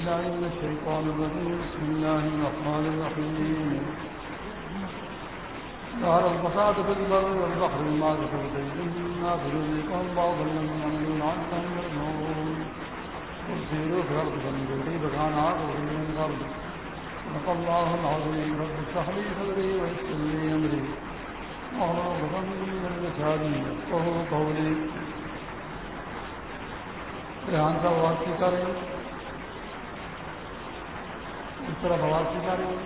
بالله من الشيطان الرجيم. بسم الله الرحمن الرحيم. ظهر الفساد في البر والبحر ما كسبت أيدي الناس ليذيقهم بعض الذي يعملون عنهم يرجعون قل سيروا في الأرض فانظروا كيف كان عاقبة من الأرض. صدق الله العظيم. رب اشرح لي صدري ويسر لي أمري. واحلل عقدة من لساني يفقهوا قولي. ریحان کا آواز سیکھا رہی ہوں اس طرف آواز سیکھا رہی ہوں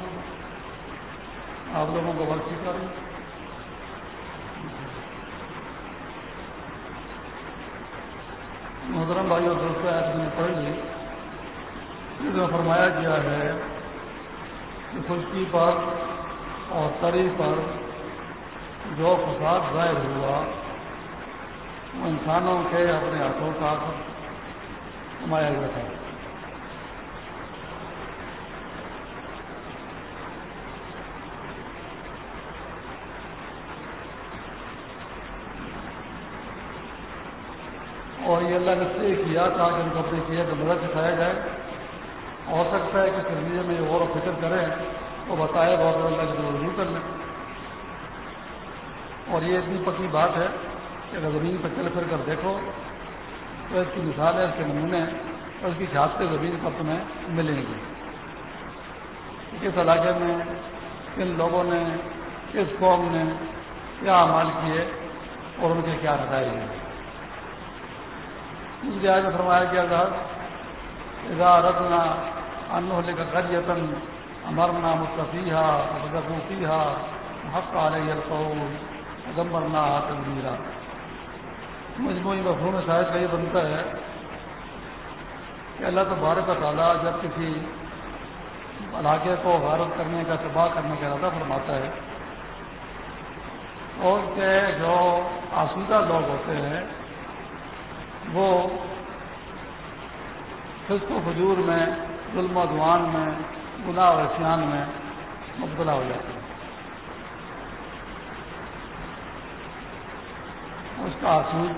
آپ لوگوں کو آواز سیکھا رہی ہوں محترم بھائی اور دوستوں ایپ میں پڑھ لی۔ اس میں فرمایا گیا ہے کہ خشکی پر اور تری پر جو فساد ظاہر ہوا، وہ انسانوں کے اپنے ہاتھوں کا کمایا ہوا تھا۔ اور یہ اللہ نے سے کیا تاکہ ان کو اپنے کیا تو مدد سکھایا جائے۔ ہو سکتا ہے کہ سردیوں میں غور و فکر کریں تو بتائے بہت اللہ کی ضرور کر لیں اور یہ اتنی پکی بات ہے کہ اگر زمین پہ چل پھر کر دیکھو تو اس کی مثال ہے اس کے نمونے اور اس کی چھاپتے زمین پر تمہیں ملیں گی۔ کس علاقے میں، کن لوگوں نے، کس قوم نے کیا عمال کیے اور ان کے کیا رضائے ہیں؟ اس لحاظ میں فرمایا گیا تھا رتنا ان کا کر یتن امرنا مستفیہ مصطفیہ حق آ رہی اگمبرنا تنظیرہ مجموعی مفہوم شاید کا یہ بنتا ہے کہ اللہ تبارک کا تعالیٰ جب کسی علاقے کو غارت کرنے کا تباہ کرنے کا ارادہ فرماتا ہے اور کے جو آسودہ لوگ ہوتے ہیں وہ خست و فجور میں، ظلم و دوان میں، گناہ و احسان میں مبتلا ہو جاتے ہیں۔ اس کا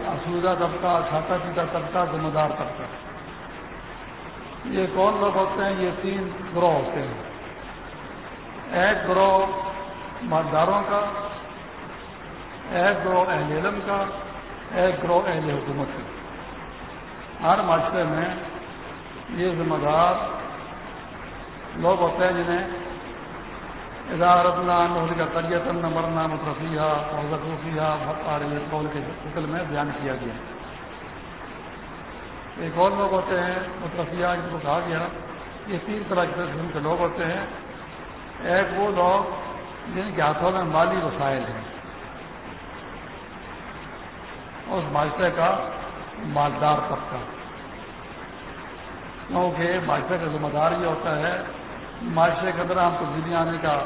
آسودہ طبقہ کھاتا پیتا طبقہ ذمہ دار طبقہ۔ یہ کون لوگ ہوتے ہیں؟ یہ تین گروہ ہوتے ہیں۔ ایک گروہ مالداروں کا، ایک گروہ اہل علم کا، ایک گروہ اہل حکومت کا۔ ہر معاشرے میں یہ ذمہ دار لوگ ہوتے ہیں جنہیں ادارت نام کا طریت نہ مرنا مترفیہ اور قول کے شکل میں بیان کیا گیا ایک اور لوگ ہوتے ہیں مترفیہ جن کو کہا گیا۔ یہ تین طرح کے قسم کے لوگ ہوتے ہیں۔ ایک وہ لوگ جن کے ہاتھوں میں مالی وسائل ہیں۔ اس معاشرے کا مالدار طبقہ کیونکہ معاشرے کا ذمہ دار یہ ہوتا ہے، معاشرے کے اندر ہم تبدیلی آنے کا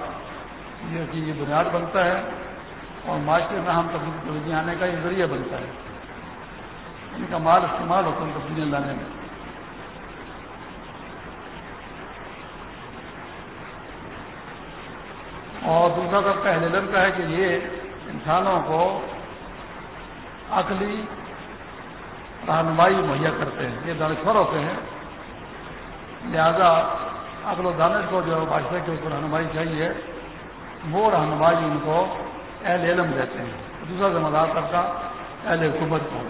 یہ کہ یہ بنیاد بنتا ہے اور معاشرے میں ہم تبدیلی آنے کا یہ ذریعہ بنتا ہے۔ ان کا مال استعمال ہوتا ہے تبدیلیاں لانے میں۔ اور دوسرا سب کا علم کا ہے کہ یہ انسانوں کو عقلی رہنمائی مہیا کرتے ہیں، یہ دانشور ہوتے ہیں۔ لہذا عقل و دانش کو جو بادشاہ کے اوپر رہنمائی چاہیے، وہ رہنمائی ان کو اہل علم دیتے ہیں۔ دوسرا ذمہ دار طبقہ اہل حکومت کو۔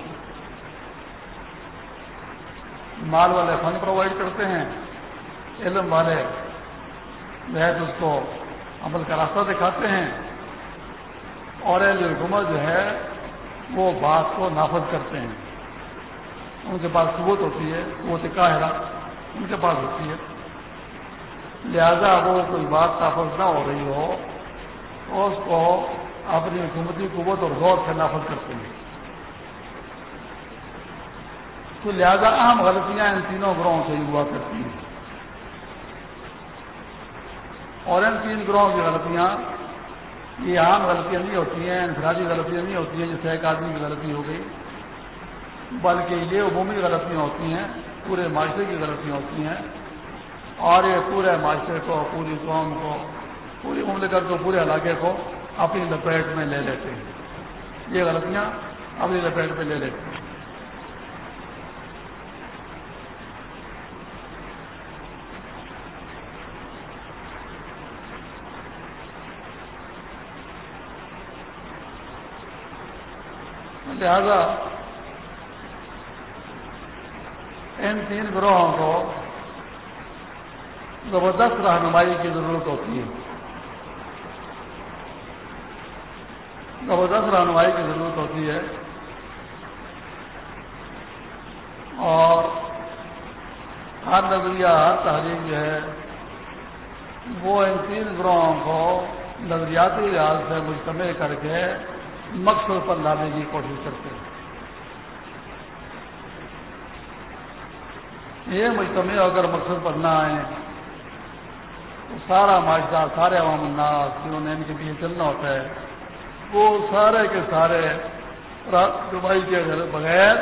مال والے فن پرووائڈ کرتے ہیں، علم والے محض اس کو عمل کا راستہ دکھاتے ہیں۔ اور اہل حکومت جو ہے، وہ بات کو نافذ کرتے ہیں۔ ان کے پاس قوت ہوتی ہے، قوت قاہرہ ان کے پاس ہوتی ہے۔ لہذا وہ کوئی بات نافذ نہ ہو رہی ہو تو اس کو اپنی حکومتی قوت اور غور سے نافذ کرتے ہیں۔ تو لہذا اہم غلطیاں ان تینوں گروہوں سے ہی ہوا کرتی ہیں۔ اور ان تین گروہوں کی غلطیاں، یہ عام غلطیاں نہیں ہوتی ہیں، انفرادی غلطیاں نہیں ہوتی ہیں جیسے ایک آدمی کی غلطی ہو گئی۔ بلکہ یہ عمومی غلطیاں ہوتی ہیں، پورے معاشرے کی غلطیاں ہوتی ہیں۔ اور یہ پورے معاشرے کو، پوری قوم کو، پوری مملکت کو، پورے علاقے کو اپنی لپیٹ میں لے لیتے ہیں۔ یہ غلطیاں اپنی لپیٹ میں لے لیتے ہیں۔ لہذا ان تین گروہوں کو زبردست رہنمائی کی ضرورت ہوتی ہے۔ زبردست رہنمائی کی ضرورت ہوتی ہے۔ اور ہر نظریہ، ہر تحریر جو ہے، وہ ان تین گروہوں کو نظریاتی لحاظ سے مجتمع کر کے مقصد پر لانے کی کوشش کرتے ہیں۔ یہ مجتمع اگر مقصد پر نہ آئے تو سارا معاشرہ، سارے عوام الناس جنہوں نے ان کے لیے چلنا ہوتا ہے، وہ سارے کے سارے رہنمائی کے بغیر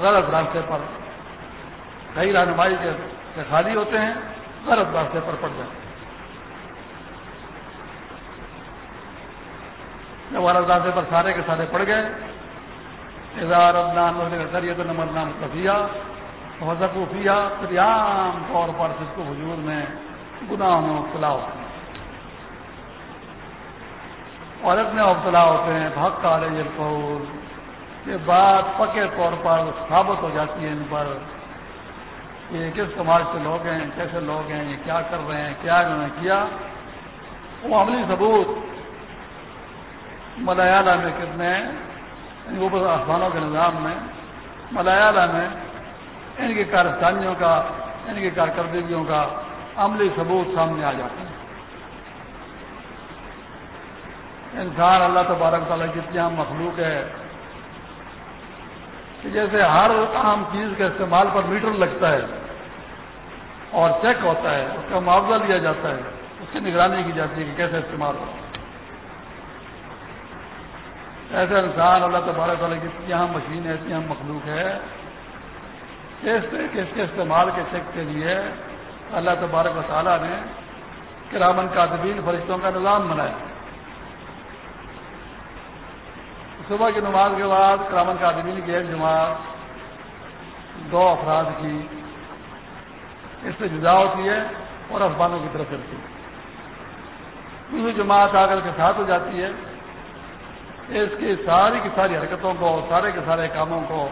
غلط راستے پر کئی رہنمائی کے خالی ہوتے ہیں، غلط راستے پر پڑ جاتے ہیں۔ جب غلط راستے پر سارے کے سارے پڑ گئے اظہار کریت نمبر نام کفیا وزقوفیہ پھر عام طور پر جس کو حضور میں گناہ میں مبتلا ہوتے ہیں۔ اور اتنے مبتلا ہوتے ہیں بھگ کالج القول۔ یہ بات پکے طور پر ثابت ہو جاتی ہے ان پر یہ کس سماج سے لوگ ہیں، کیسے لوگ ہیں، یہ کیا کر رہے ہیں، کیا انہوں نے کیا۔ وہ عملی ثبوت ملیالہ میں کتنے یعنی اوپر آسمانوں کے نظام میں ملیالہ میں ان کی کارستانیوں کا، ان کی کارکردگیوں کا عملی ثبوت سامنے آ جاتے ہیں انسان اللہ تبارک تعالیٰ کی عام مخلوق ہے، کہ جیسے ہر عام چیز کے استعمال پر میٹر لگتا ہے اور چیک ہوتا ہے، اس کا معاوضہ لیا جاتا ہے، اس کی نگرانی کی جاتی ہے کہ کیسے استعمال ہو۔ ایسا انسان اللہ تبارک تعالیٰ کی اتنی اہم مشین ہے، اتنی اہم مخلوق ہے اس طریقے اس کے استعمال کے چیک کے لیے اللہ تبارک و تعالیٰ نے کرامن کاتبین فرشتوں کا نظام بنایا۔ صبح کی نماز کے بعد کرامن کاتبین کی ایک جماعت دو افراد کی اس سے جدا ہوتی ہے اور افغانوں کی طرف چلتی ہے۔ دوسری جماعت آ کر کے ساتھ ہو جاتی ہے۔ اس کی ساری کی ساری حرکتوں کو سارے کے سارے کاموں کو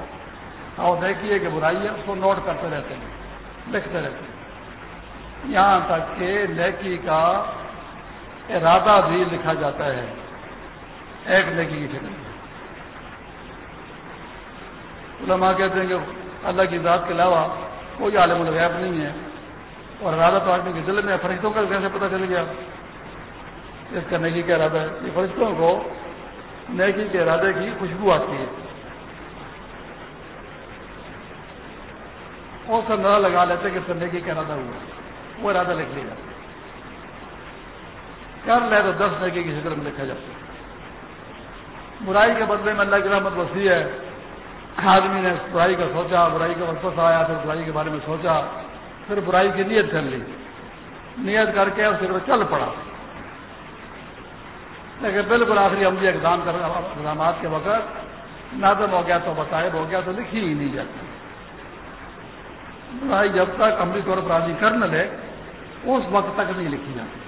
اور دیکھیے کہ برائی ہے، اس کو نوٹ کرتے رہتے ہیں، لکھتے رہتے ہیں۔ یہاں تک کہ نیکی کا ارادہ بھی لکھا جاتا ہے۔ ایک نیکی کی شکل علماء کہتے ہیں کہ اللہ کی ذات کے علاوہ کوئی عالم الغیب نہیں ہے۔ اور ارادہ تو آدمی کے دل میں فرشتوں کا کیسے پتہ چل گیا؟ اس کا نیکی کا ارادہ ہے۔ یہ فرشتوں کو نیکی کے ارادے کی خوشبو آتی ہے۔ اور سب نظر لگا لیتے کہ نیکی کا ارادہ ہوا۔ وہ ارادہ لکھ لیا۔ جاتا کر لے تو دس نیکی کی شکل میں لکھا جاتا ہے۔ برائی کے بدلے میں اللہ کی رحمت وسیع ہے۔ آدمی نے برائی کا سوچا، برائی کا وسوسہ آیا پھر برائی کے بارے میں سوچا۔ پھر برائی کی نیت کر لی۔ نیت کر کے اسے چل پڑا۔ لیکن بالکل آخری عملی اقدام کر، اقدامات کے وقت نادم ہو گیا تو بتائے ہو گیا تو لکھی ہی نہیں جاتی۔ برائی جب تک عملی طور پر آدمی کر نہ لے، اس وقت تک نہیں لکھی جاتی۔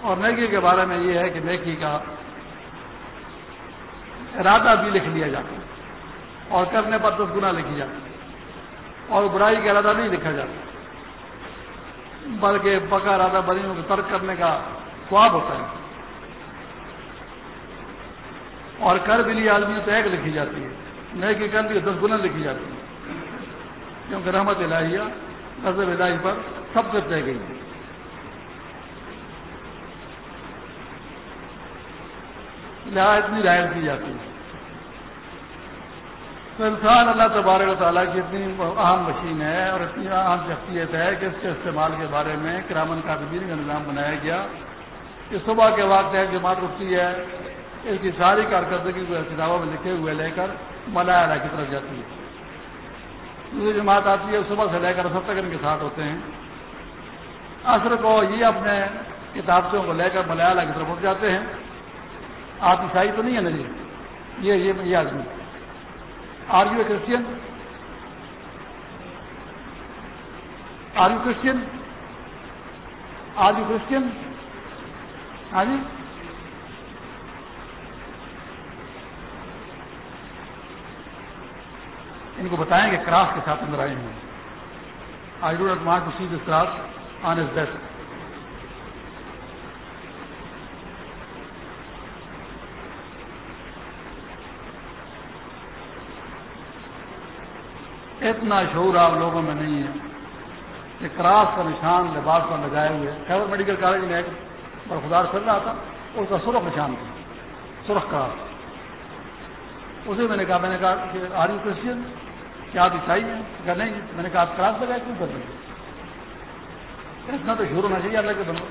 اور نیکی کے بارے میں یہ ہے کہ نیکی کا ارادہ بھی لکھ لیا جاتا ہے۔ اور کرنے پر دس گنا لکھی جاتی اور برائی کا ارادہ نہیں لکھا جاتا۔ بلکہ پکا ارادہ بریوں کو ترک کرنے کا خواب ہوتا ہے۔ اور کر بھی لی آدمی تو ایک لکھی جاتی ہے۔ نئے کی کر بھی دس گنا لکھی جاتی ہے۔ کیونکہ رحمت الہیہ نظر الہی پر سب کچھ رہ گئی۔ لہٰذا اتنی رائے دی جاتی ہے۔ تو انسان اللہ تبارک و تعالیٰ کی اتنی اہم مشین ہے اور اتنی اہم شخصیت ہے کہ اس کے استعمال کے بارے میں کرامن کاتبین کا نظام بنایا گیا۔ کہ صبح کے وقت ایک جماعت اٹھتی ہے۔ اس کی ساری کارکردگی کو کتابوں میں لکھے ہوئے لے کر ملایا کی طرف جاتی ہے۔ دوسری جماعت آتی ہے، صبح سے لے کر سب تک ان کے ساتھ ہوتے ہیں۔ عصر کو یہ اپنے کتابوں کو لے کر ملیالہ کی طرف اٹھ جاتے ہیں۔ آپ عیسائی تو نہیں ہے نا جی؟ یہ یہ آدمی۔ Are you a Christian are you Christian are you Christian ہاں جی؟ ان کو بتائیں کہ کراس کے ساتھ اندر آئے ہیں I do not want to see this cross on is best اتنا شعور آپ لوگوں میں نہیں ہے کہ کراس کا نشان لباس پر لگائے ہوئے خیبر میڈیکل کالج میں ایک برفدار چل رہا تھا، اس کا سرخ نشان تھا، سرخ کراس۔ اسے میں نے کہا، میں نے کہا کہ آر یو کرسچن کیا آپ عیسائی ہیں کہ نہیں، میں نے کہا، آپ کراس لگائے، کیوں کر رہے اتنا تو شروع ہونا چاہیے اللہ کے بندوں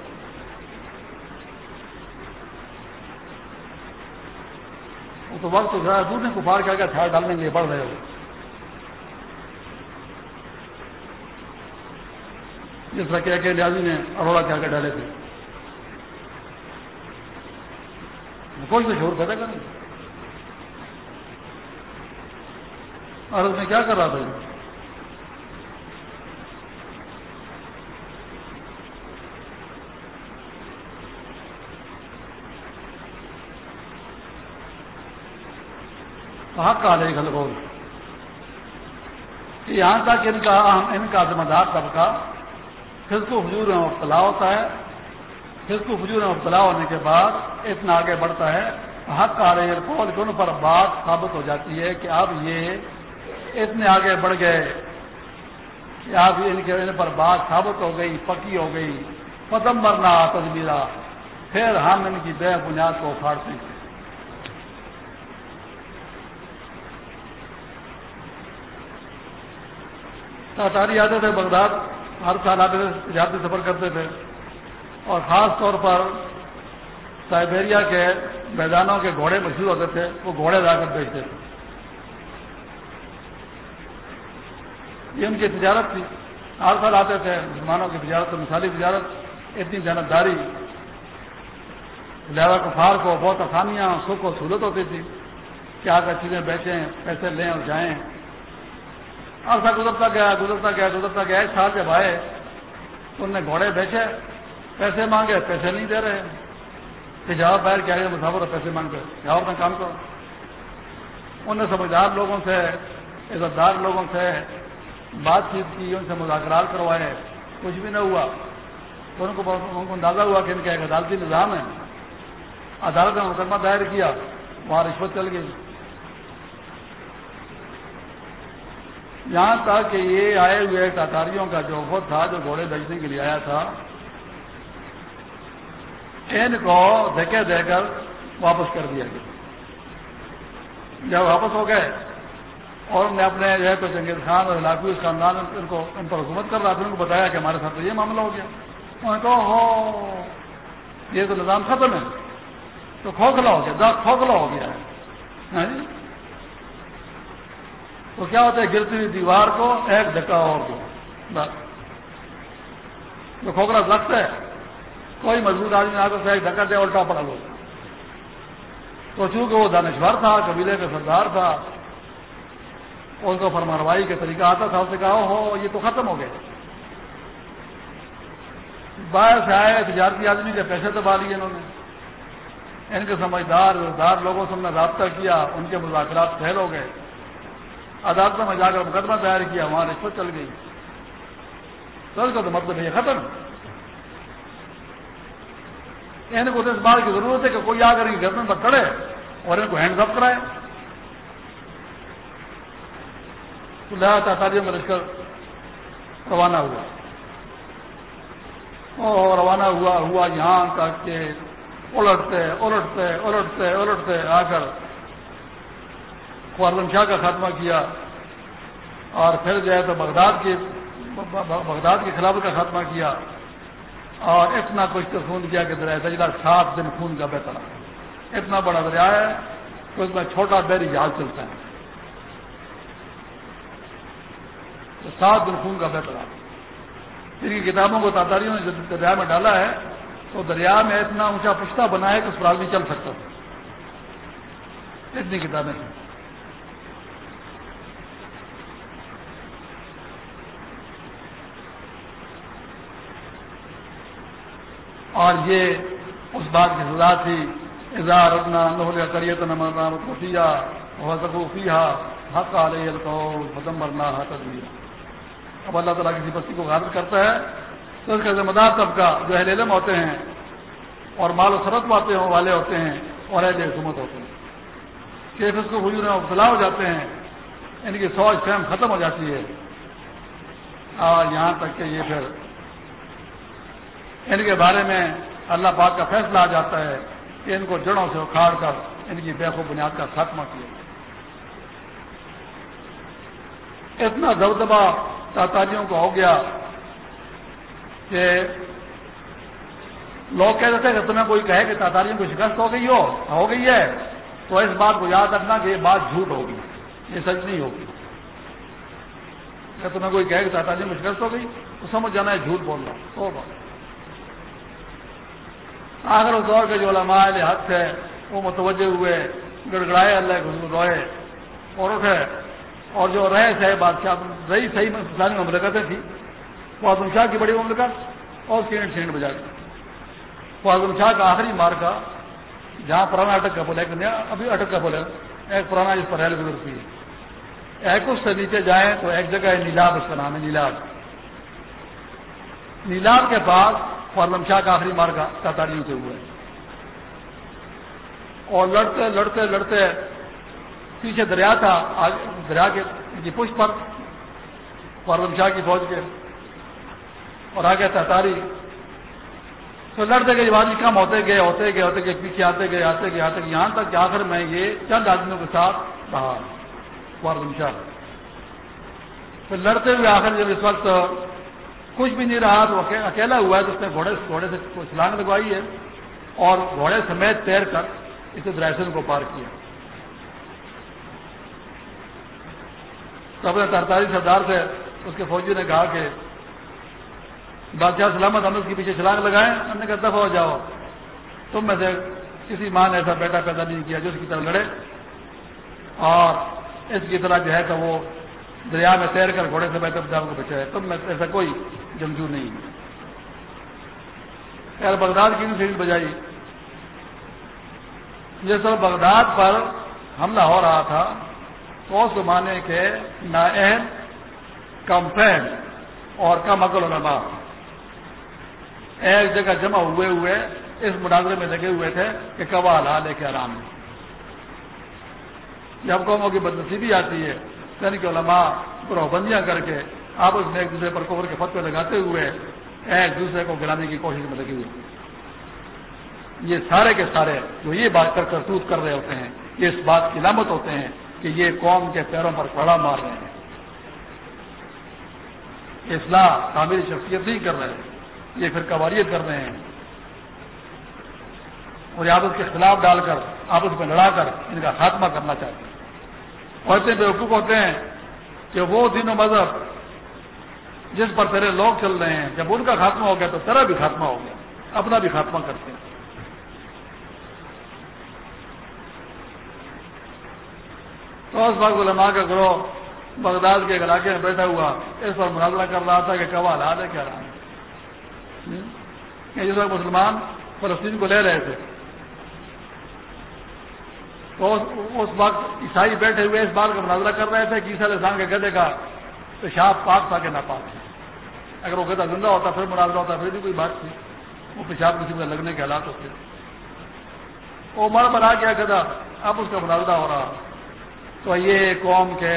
وہ تو وقت تو دور نے کفار کیا کیا تھا ڈالنے کے لیے بڑھ رہے ہو۔ جس طرح کیا کہ لیازی نے اروڑا کیا کے ڈالے تھے۔ کوئی تو شور پیدا کریں اور اس میں کیا کر رہا تھا؟ کہاں کا لے گل بول یہاں تک ان کا ان کا ذمہ دار طبقہ پھر کو حجور میں مبتلا ہوتا ہے۔ پھر کو حجور میں مبتلا ہونے کے بعد اتنا آگے بڑھتا ہے۔ حق آ رہے قول ان پر بات ثابت ہو جاتی ہے کہ اب یہ اتنے آگے بڑھ گئے کہ اب ان کے ان پر بات ثابت ہو گئی، پکی ہو گئی پدم مرنا تجمیرہ پھر ہم ان کی بے بنیاد کو اکھاڑتے ہیں۔ تاتاری آتے تھے بغداد، ہر سال آتے تھے تجارتی سفر کرتے تھے۔ اور خاص طور پر سائبیریا کے میدانوں کے گھوڑے مشہور ہوتے تھے، وہ گھوڑے لا کر بیچتے تھے۔ یہ ان کی تجارت تھی۔ ہر سال آتے تھے مسلمانوں کی تجارت مثالی تجارت۔ اتنی جانبداری۔ لہذا کفار کو بہت آسانیاں، سکھ و سہولت ہوتی تھی کہ آ کر چیزیں بیچیں، پیسے لیں اور جائیں۔ عرصہ گزرتا گیا گزرتا گیا گزرتا گیا۔ ایک سال جب آئے انہوں نے گھوڑے بیچے، پیسے مانگے، پیسے نہیں دے رہے۔ کہ جواب باہر کیا گیا مسافر پیسے مانگے جاؤ اپنا کام کرو۔ انہوں نے سمجھدار لوگوں سے عزت دار لوگوں سے بات چیت کی، ان سے مذاکرات کروائے، کچھ بھی نہ ہوا۔ تو ان کو ان کو اندازہ ہوا کہ ان کا ایک عدالتی نظام ہے۔ عدالت نے مقدمہ دائر کیا، وہاں رشوت چل گئی۔ یہاں تک کہ یہ آئے ہوئے تاتاریوں کا جو وقت تھا، جو گھوڑے بیچنے کے لیے آیا تھا، ان کو دھکے دے کر واپس کر دیا گیا۔ جب واپس ہو گئے اور میں اپنے جو ہے تو جنگیز خان اور علاقی اس خاندان ان کو ان پر حکومت کر رہا تھا، ان کو بتایا کہ ہمارے ساتھ تو یہ معاملہ ہو گیا۔ انہوں نے کہا ہو یہ تو نظام ختم ہے۔ تو کھوکھلا ہو گیا کھوکھلا ہو گیا ہے۔ ہاں جی؟ تو کیا ہوتا ہے، گرتی ہوئی دیوار کو ایک دھکا اور دو۔ جو کھوکھلا سخت ہے، کوئی مضبوط آدمی آ کر ایک دھکا دے، الٹا پڑا لو۔ تو چونکہ وہ دانشور تھا، قبیلے کا سردار تھا ان کو فرماروائی کا طریقہ آتا تھا، اس نے کہا ہو یہ تو ختم ہو گئے۔ باہر سے آئے تجارتی آدمی کے پیسے دبا لیے انہوں نے۔ ان کے سمجھدار دار لوگوں سے ہم نے رابطہ کیا، ان کے مذاکرات فیل ہو گئے۔ عدالتوں میں جا کر مقدمہ تیار کیا، وہاں رشوت چل گئی۔ تو اس کا تو مطلب یہ ختم۔ ان کو اس بات کی ضرورت ہے کہ کوئی آ کر ان گردن پر چڑھے اور ان کو ہینڈ اپ کرائے۔ تو لہٰذا میں لشکر روانہ ہوا۔ اور روانہ ہوا ہوا یہاں تک کہ الٹتے الٹتے الٹتے الٹتے، آ کر خوارزم شاہ کا خاتمہ کیا۔ اور پھر جو ہے تو بغداد کی، بغداد کے خلاف کا خاتمہ کیا۔ اور اتنا کچھ تو خون کیا کہ دریا دجلہ سات دن خون کا بہتر اتنا بڑا دریا ہے تو اس میں چھوٹا بحری جہاز چلتا ہے۔ تو سات دن کا بہتر ان کی کتابوں کو تاتاریوں نے دریا میں ڈالا ہے، تو دریا میں اتنا اونچا پشتہ بنا ہے کہ اس پر آدمی چل سکتا تھا۔ اتنی کتابیں تھیں اور یہ اس بات کی سزا تھی۔ اظہار اپنا نہول کریت نمرنا متوفیہ اور سکوفیہ حق علیہ القول فتم مرنا تدبیر اب اللہ تعالیٰ کسی بستی کو غالب کرتا ہے تو اس کا ذمہ دار طبقہ جو اہل علم ہوتے ہیں اور مال و سرت پاتے والے ہوتے ہیں اور اہل حکومت ہوتے ہیں۔ کیف اس کو حجور میں مبتلا ہو جاتے ہیں، ان کی سوچ فہم ختم ہو جاتی ہے۔ اور یہاں تک کہ یہ پھر ان کے بارے میں اللہ پاک کا فیصلہ آ جاتا ہے کہ ان کو جڑوں سے اکھاڑ کر ان کی بیک و بنیاد کا خاتمہ کیا اتنا دبدبا تاتاریوں کو ہو گیا کہ لوگ کہتے تھے کہ تمہیں کوئی کہے کہ تاتاریوں کو شکست ہو گئی ہو ہو گئی ہے، تو اس بات کو یاد رکھنا کہ یہ بات جھوٹ ہوگی، یہ سچ نہیں ہوگی۔ تمہیں کوئی کہے کہ تاتاریوں کو شکست ہو گئی، تو سمجھ جانا ہے جھوٹ بول رہا ہو بات آخر اس دور کے جو علماء حق ہے وہ متوجہ ہوئے، گڑگڑائے اللہ کے روئے اور اٹھے۔ اور جو رہے تھے بادشاہ، رہی صحیح اسلامی مملکتیں تھیں وہ شاہ کی بڑی مملکت اور سینٹ سینٹ بجا کر شاہ کا آخری مار کا، جہاں پرانا اٹک کا بولے ایک نیا، ابھی اٹک کا بولے ایک پرانا جس پر ریل گزرتی ہے ایک اس سے نیچے جائیں تو ایک جگہ ہے نیلاب، اس کا نام ہے نیلاب۔ نیلاب کے پاس فارلم شاہ کا آخری مار کا تاطاریوں سے ہوئے۔ اور لڑتے لڑتے لڑتے پیچھے دریا تھا دریا کے جی پشت پر فارلم شاہ کی فوج کے۔ اور آگے تاتاری تو لڑتے گئے جوانی جی کم ہوتے گئے ہوتے گئے ہوتے گئے، پیچھے آتے گئے آتے گئے آتے گئے۔ یہاں تک کہ آخر میں یہ چند آدمیوں کے ساتھ رہا فارلم شاہ۔ پھر لڑتے ہوئے آخر جب اس وقت کچھ بھی نہیں رہا، تو اکیلا ہوا ہے، تو اس نے گھوڑے گھوڑے سے چھلانگ لگوائی ہے اور گھوڑے سمیت تیر کر اسے درائسن کو پار کیا۔ تو اپنے ترتاری سردار سے اس کے فوجی نے کہا کہ بادشاہ سلامت، ہم اس کے پیچھے چھلانگ لگائیں۔ ہم نے کہا، دفع ہو جاؤ۔ تم میں سے کسی ماں نے ایسا بیٹا پیدا نہیں کیا جو اس کی طرح لڑے۔ اور اس کی طرح جو ہے تو وہ دریا میں تیر کر گھوڑے سے بہتر جاؤ کو بچائے تم میں ایسا کوئی جمجو نہیں۔ خیر، بغداد کی بھی سیٹ بجائی۔ جس طرح بغداد پر حملہ ہو رہا تھا اس زمانے کے نااہل، کم فہم اور کم عقل علماء۔ ایک جگہ جمع ہوئے ہوئے، اس مناظرے میں لگے ہوئے تھے کہ کبا لا لے کے آرام ہے جب قوموں کی بدنسیبی آتی ہے یعنی کہ علماء گروہ بندیاں کر کے آپس میں ایک دوسرے پر کور کے فتوے لگاتے ہوئے، ایک دوسرے کو گرانے کی کوشش میں لگی ہوئی یہ سارے کے سارے جو یہ بات کر کرتوت کر رہے ہوتے ہیں، یہ اس بات کی علامت ہوتے ہیں کہ یہ قوم کے پیروں پر کڑا مار رہے ہیں۔ اصلاح تعمیر شخصیت نہیں کر رہے، یہ پھر قواریت کر رہے ہیں۔ اور آپس کے خلاف ڈال کر، آپس میں لڑا کر ان کا خاتمہ کرنا چاہتے ہیں۔ اور اتنے بیوقوف ہوتے ہیں کہ وہ دین و مذہب جس پر تیرے لوگ چل رہے ہیں، جب ان کا خاتمہ ہو گیا تو تیرا بھی خاتمہ ہو گیا، اپنا بھی خاتمہ کرتے ہیں۔ تو اس وقت علماء کا گروہ بغداد کے علاقے میں بیٹھا ہوا اس پر مناظرہ کر رہا تھا کہ کب حالات ہے کیا رہا جس وقت مسلمان فلسطین کو لے رہے تھے۔ تو اس وقت عیسائی بیٹھے ہوئے اس بات کا مناظرہ کر رہے تھے کہ عیسا السلام کے گدے کا پیشاب پاک تھا کہ نہ پاک تھا۔ اگر وہ گدا زندہ ہوتا، پھر مناظرہ ہوتا، پھر بھی کوئی بات تھی وہ پیشاب کسی میں لگنے کے حالات ہوتے۔ وہ مر بنا گیا گدا اب اس کا مناظرہ ہو رہا۔ تو یہ قوم کے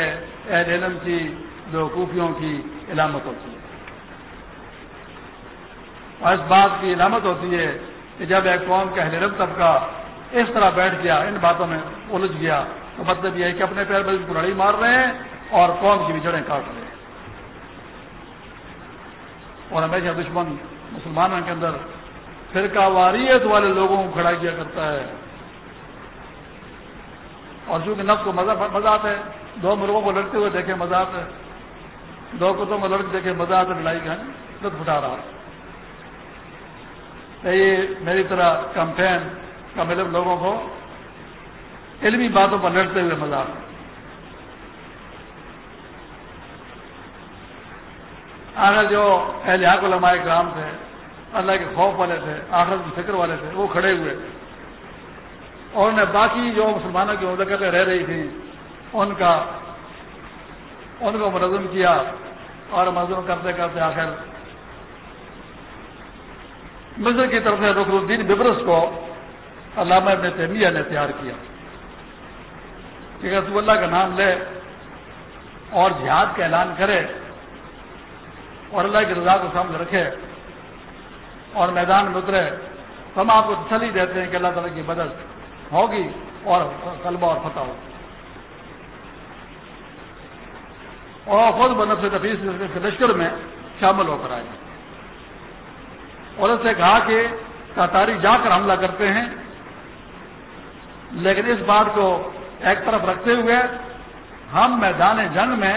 اہل علم کی، بیوقوفیوں کی علامت ہوتی ہے۔ اور اس بات کی علامت ہوتی ہے کہ جب ایک قوم کا اہل علم طبقہ اس طرح بیٹھ گیا، ان باتوں میں الجھ گیا، تو مطلب یہ ہے کہ اپنے پیر پر بڑھائی مار رہے ہیں اور قوم کی بھی جڑیں کاٹ رہے ہیں۔ اور ہمیشہ دشمن مسلمانوں کے اندر فرقہ واریت والے لوگوں کو کھڑا کیا کرتا ہے۔ اور چونکہ نفس کو مزہ مزہ آتا ہے، دو مرغوں کو لڑتے ہوئے دیکھے مزہ آتا ہے۔ دو کتوں کو لڑکے دیکھے مزہ آتا ہے، لڑائی کا لطف اٹھا رہا یہ میری طرح کمپین کا مطلب لوگوں کو علمی باتوں پر لڑتے ہوئے مزہ آتا آخر جو اہل حق علماء کرام تھے، اللہ کے خوف والے تھے، آخرت کی فکر والے تھے، وہ کھڑے ہوئے۔ اور انہیں باقی جو مسلمانوں کی مدقتیں رہ رہی تھیں، ان کا، ان کو منظم کیا اور منظم کرتے کرتے آخر مصر کی طرف سے رخ الدین ببرس کو علامہ ابن تیمیہ نے تیار کیا کہ رسول اللہ کا نام لے اور جہاد کا اعلان کرے اور اللہ کی رضا کو سامنے رکھے اور میدان میں اترے۔ ہم آپ کو تسلی دیتے ہیں کہ اللہ تعالیٰ کی مدد ہوگی اور طلبہ اور فتح ہوگی۔ اور خود بنب سے تفیص لشکر میں شامل ہو کر آئے۔ اور اس سے کہا کہ تاتاری جا کر حملہ کرتے ہیں، لیکن اس بات کو ایک طرف رکھتے ہوئے ہم میدان جنگ میں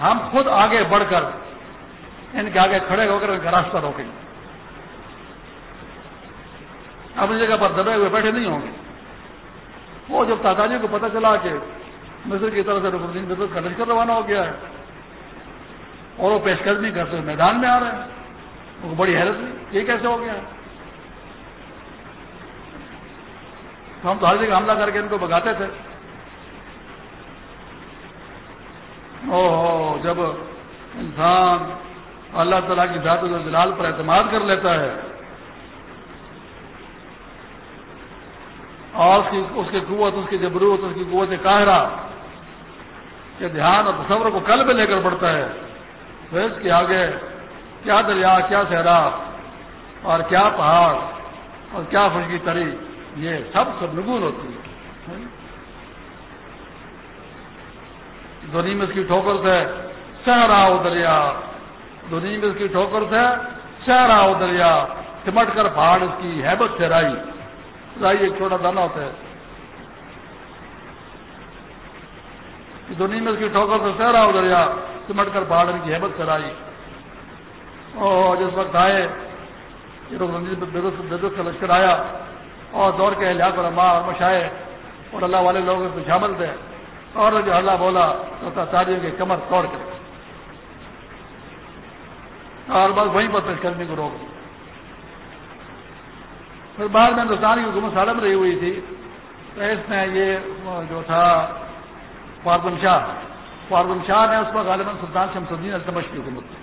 ہم خود آگے بڑھ کر ان کے آگے کھڑے ہو کر ان کا راستہ روکیں۔ گے اپنی جگہ پر دبے ہوئے بیٹھے نہیں ہوں گے۔ وہ جب تاجاجی کو پتہ چلا کہ مصر کی طرف سے رکن بزرگ کا لشکر روانہ ہو گیا ہے، اور وہ پیش قدمی کرتے ہوئے میدان میں آ رہے ہیں، وہ بڑی حیرت یہ کیسے ہو گیا؟ ہے ہم تو ہر جگہ حملہ کر کے ان کو بگاتے تھے۔ او جب انسان اللہ تعالیٰ کی ذات و جلال پر اعتماد کر لیتا ہے اور اس کی اس کی قوت، اس کی جبروت، اس کی قوت کاہرا کے دھیان اور تصور کو کل میں لے کر بڑھتا ہے۔ تو اس کے آگے کیا دریا، کیا صحرا اور کیا پہاڑ اور کیا خوشگی تری، یہ سب سب نگول ہوتی ہے دونی میں اس کی ٹھوکر سے سہرا دریا۔ دونی میں اس کی ٹھوکر سے سہرا دریا۔ سمٹ کر پہاڑ اس کی حیبت سے رائی۔ رائی ایک چھوٹا دانا ہوتا ہے۔ دونی میں اس کی ٹھوکر سے سہرا دریا، سمٹ کر پہاڑ کی حیبت سے رائی اور جس وقت آئے کا لشکر آیا۔ اور دور کے لیا پر اور مشائے۔ اور اللہ والے لوگ اس میں شامل تھے اور جو اللہ بولا، تو تاریوں کی کمر توڑ کر۔ اور بس وہیں پر پیش کرنے کو روک۔ پھر بعد میں ہندوستان کی حکومت سالم رہی ہوئی تھی تو اس میں یہ جو تھا فاردم شاہ فاردم شاہ نے اس پر غالباً سلطان شمس الدین التمش کی حکومت کی۔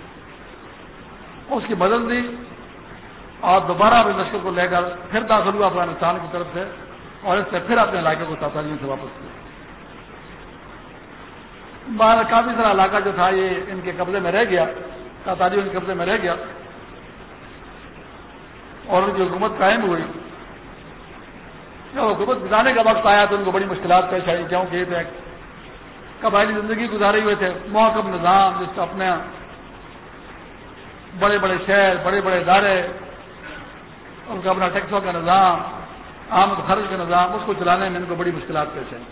اس کی مدد دی اور دوبارہ اپنے لشکر کو لے کر پھر داخل ہوا افغانستان کی طرف سے اور اس سے پھر اپنے علاقے کو تاتاریوں سے واپس کیا۔ کافی سارا علاقہ جو تھا یہ ان کے قبضے میں رہ گیا تاتاریوں کے قبضے میں رہ گیا۔ اور ان کی حکومت قائم ہوئی جب حکومت گزارنے کا وقت آیا تو ان کو بڑی مشکلات پیش آئی کیونکہ یہ قبائلی زندگی گزارے ہوئے تھے، محکم نظام، جس کا اپنے بڑے بڑے شہر، بڑے بڑے ادارے، ان کا اپنا ٹیکسوں کا نظام، آمد خرچ کا نظام، اس کو چلانے میں ان کو بڑی مشکلات پیش آئی۔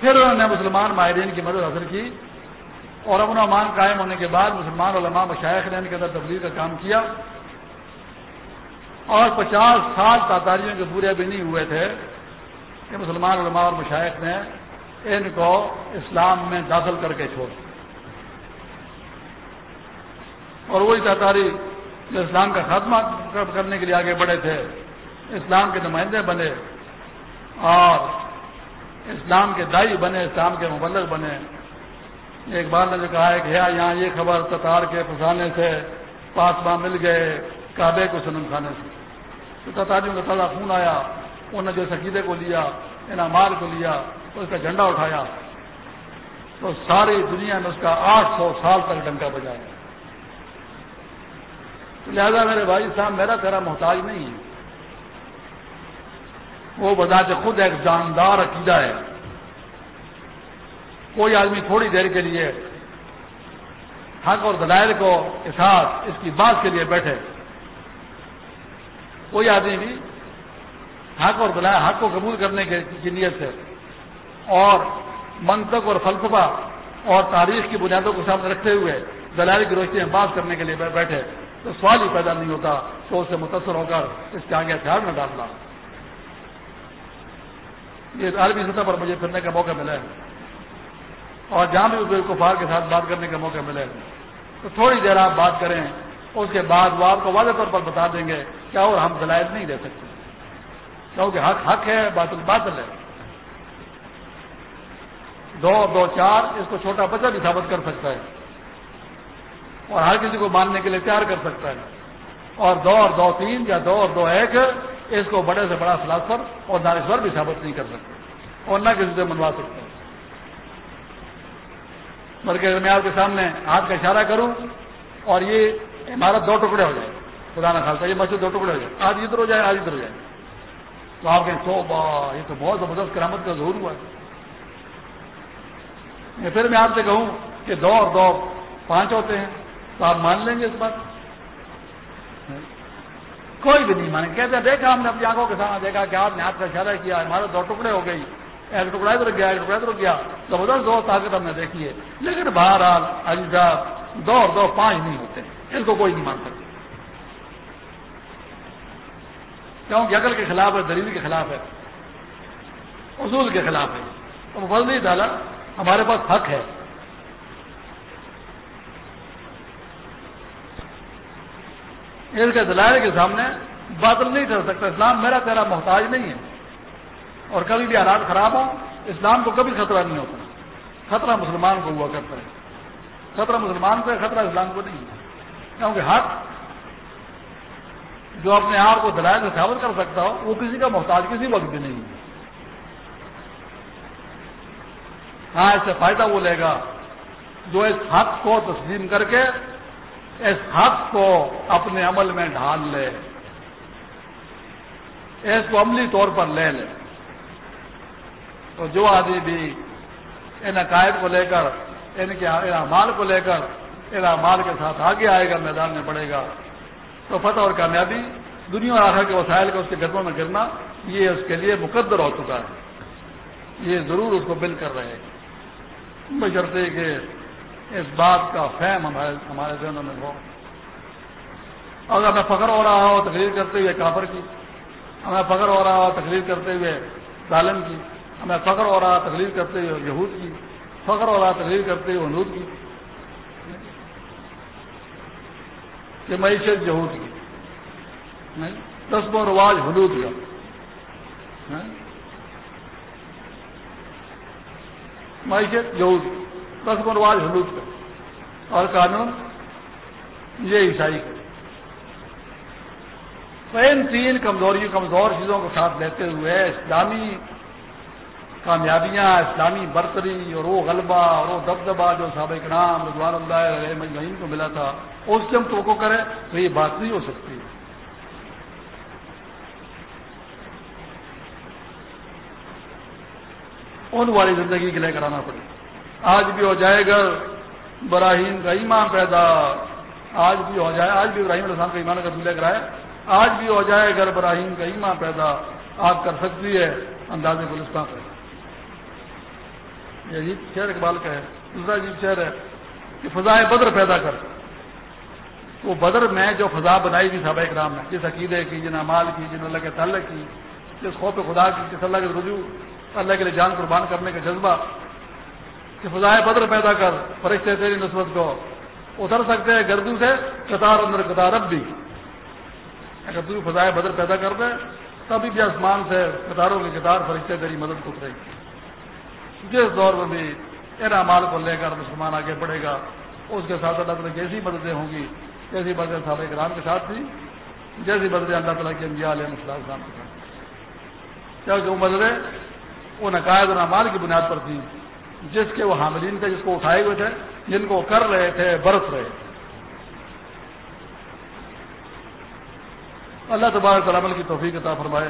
پھر انہوں نے مسلمان ماہرین کی مدد حاصل کی اور امن امان قائم ہونے کے بعد مسلمان علماء مشائق نے ان کے اندر تبدیل کا کام کیا۔ اور پچاس سال تاتاریوں کے پورے بھی نہیں ہوئے تھے کہ مسلمان علماء اور مشائق نے ان کو اسلام میں داخل کر کے چھوڑ اور وہی تاتاری جو اسلام کا خاتمہ کرنے کے لیے آگے بڑھے تھے، اسلام کے نمائندے بنے اور اسلام کے دائی بنے، اسلام کے مبلغ بنے۔ ایک بار نے جو کہا ہے کہ یہاں یہ خبر تتار کے پھنسانے سے پاسباں مل گئے۔ کعبے کو سنم کھانے سے۔ تو تتاریوں کا جی تازہ خون آیا انہوں نے جو سکیدے کو لیا انعمال کو لیا اس کا جھنڈا اٹھایا۔ تو ساری دنیا میں اس کا آٹھ سو سال تک ڈنکا بجایا۔ لہذا میرے بھائی صاحب، میرا تیرا محتاج نہیں ہے۔ وہ بذات خود ایک جاندار عقیدہ ہے۔ کوئی آدمی تھوڑی دیر کے لیے حق اور دلائل کو ساتھ اس کی بات کے لیے بیٹھے۔ کوئی آدمی بھی حق اور دلائل حق کو قبول کرنے کی نیت سے اور منطق اور فلسفہ اور تاریخ کی بنیادوں کو سامنے رکھتے ہوئے دلائل کی روشنی میں بات کرنے کے لیے بیٹھے تو سوال ہی پیدا نہیں ہوتا تو اس سے متاثر ہو کر اس کے آگے ہتھیار میں ڈالنا۔ یہ عربی سطح پر مجھے پھرنے کا موقع ملا ہے۔ اور جہاں بھی کفار کے ساتھ بات کرنے کا موقع ملے تو تھوڑی دیر آپ بات کریں، اس کے بعد وہ آپ کو واضح طور پر بتا دیں گے کیا اور ہم دلائل نہیں دے سکتے۔ کیونکہ حق حق ہے باطل باطل ہے۔ دو دو، چار، اس کو چھوٹا بچہ بھی ثابت کر سکتا ہے۔ اور ہر کسی کو ماننے کے لیے تیار کر سکتا ہے۔ اور دو اور دو تین یا دو اور دو ایک، اس کو بڑے سے بڑا فلاسفر اور دانشور بھی ثابت نہیں کر سکتے۔ اور نہ کسی سے منوا سکتے۔ بلکہ میں آپ کے سامنے ہاتھ کا اشارہ کروں اور یہ عمارت دو ٹکڑے ہو جائے۔ خدا نہ خالص یہ مسجد دو ٹکڑے ہو جائے۔ آج ادھر ہو جائے، آج ادھر ہو جائے۔ تو آپ کہیں سو یہ تو بہت زبردست کرامت کا ضرور ہوا ہے۔ پھر میں آپ سے کہوں کہ دو اور دو، پانچ ہوتے ہیں، تو آپ مان لیں گے اس بات۔ کوئی بھی نہیں مانے۔ کہتے دیکھا ہم نے اپنی آنکھوں کے سامنے دیکھا کہ آپ نے ہاتھ کا اشارہ کیا، ہمارے دو ٹکڑے ہو گئی ایک ٹکڑا ادھر گیا، ایک ٹکڑا ادھر گیا۔ زبردست دو طاقت ہم نے دیکھی ہے۔ لیکن بہرحال اجزا دو اور دو پانچ نہیں ہوتے۔ ان کو کوئی نہیں مان سکتا۔ کیونکہ عقل کے خلاف ہے، دلیل کے خلاف ہے، اصول کے خلاف ہے۔ تو وہ نہیں ڈالا ہمارے پاس حق ہے۔ اس کے دلائل کے سامنے بادل نہیں کر سکتا۔ اسلام میرا تیرا محتاج نہیں ہے۔ اور کبھی بھی حالات خراب ہوں، اسلام کو کبھی خطرہ نہیں ہوتا۔ خطرہ مسلمان کو ہوا کرتا ہے۔ خطرہ مسلمان کو خطرہ اسلام کو نہیں ہے۔ کیونکہ حق جو اپنے آپ کو دلائل سے ثابت کر سکتا ہو، وہ کسی کا محتاج کسی وقت بھی نہیں۔ ہے ہاں اس سے فائدہ وہ لے گا جو اس حق کو تسلیم کر کے اس حق کو اپنے عمل میں ڈھال لے۔ اس کو عملی طور پر لے لے۔ تو جو آدمی بھی ان عقائد کو لے کر، ان کے اعمال کو لے کر، ان اعمال کے ساتھ آگے آئے گا، میدان میں پڑے گا۔ تو فتح اور کامیابی، دنیا اور آخر کے وسائل کا اس کے گدوں میں گرنا، یہ اس کے لیے مقدر ہو چکا ہے۔ یہ ضرور اس کو بل کر رہے ہیں۔ بشرطے کہ اس بات کا فہم ہمارے ہمارے ذہنوں میں ہو۔ اگر ہمیں فخر ہو رہا ہو تقریر کرتے ہوئے کافر کی ہمیں فخر ہو رہا ہو تقریر کرتے ہوئے ظالم کی ہمیں فخر ہو رہا تقریر کرتے ہوئے یہود کی، فخر ہو رہا تقریر کرتے ہوئے حنود کی کہ معیشت یہود کی رسم و رواج حدود کا معیشت یہود رسم و رواج حدود کا اور قانون یہ عیسائی کا۔ ان تین کمزوری کمزور چیزوں کو ساتھ لیتے ہوئے اسلامی کامیابیاں، اسلامی برتری اور وہ غلبہ اور وہ دبدبا جو سابق نام رضوان اللہ علیہ مجمعین کو ملا تھا، اس سے ہم توقع کریں تو یہ بات نہیں ہو سکتی۔ ان والی زندگی کے لے کر آنا پڑے۔ آج بھی ہو جائے گا براہیم کا ایمان پیدا۔ آج بھی ہو جائے، آج بھی ابراہیم السلام کا ایمان کا لے کر آئے، آج بھی ہو جائے گھر براہیم کا ایمان پیدا۔ آپ کر سکتی ہے، انداز پولیس کا یہ عجیب شہر اقبال کا ہے، دوسرا عجیب شہر ہے کہ فضائے بدر پیدا کر۔ وہ بدر میں جو فضا بنائی تھی صحابہ اکرام نے، جس عقیدے کی جن امال کی جن اللہ کے تعلق کی، جس خوف خدا کی، جس اللہ کے رجوع، اللہ کے لیے جان قربان کرنے کا جذبہ، کہ فضائے بدر پیدا کر، فرشتے تیری نسبت کو۔ اتر سکتے ہیں گردو سے، قطار اندر قطار اب بھی۔ اگر تو فضائے بدر پیدا کر دے، تبھی بھی آسمان سے قطاروں کی قطار فرشتے تیری مدد کو اترے گی جس دور میں بھی ان امال کو لے کر مسلمان آگے بڑھے گا، اس کے ساتھ اللہ تعالیٰ کیسی مددیں ہوں گی کیسی مددیں صاحب کرام کے ساتھ تھی جیسی مددیں اللہ تعالیٰ کے انبیاء علیہ السلام کے ساتھ کیا وہ مددیں ان عقائد اور امال کی بنیاد پر تھیں، جس کے وہ حاملین تھے، جس کو اٹھائے ہوئے تھے، جن کو کر رہے تھے، برس رہے تھے۔ اللہ تبارک عمل کی توفیق عطا فرمائے۔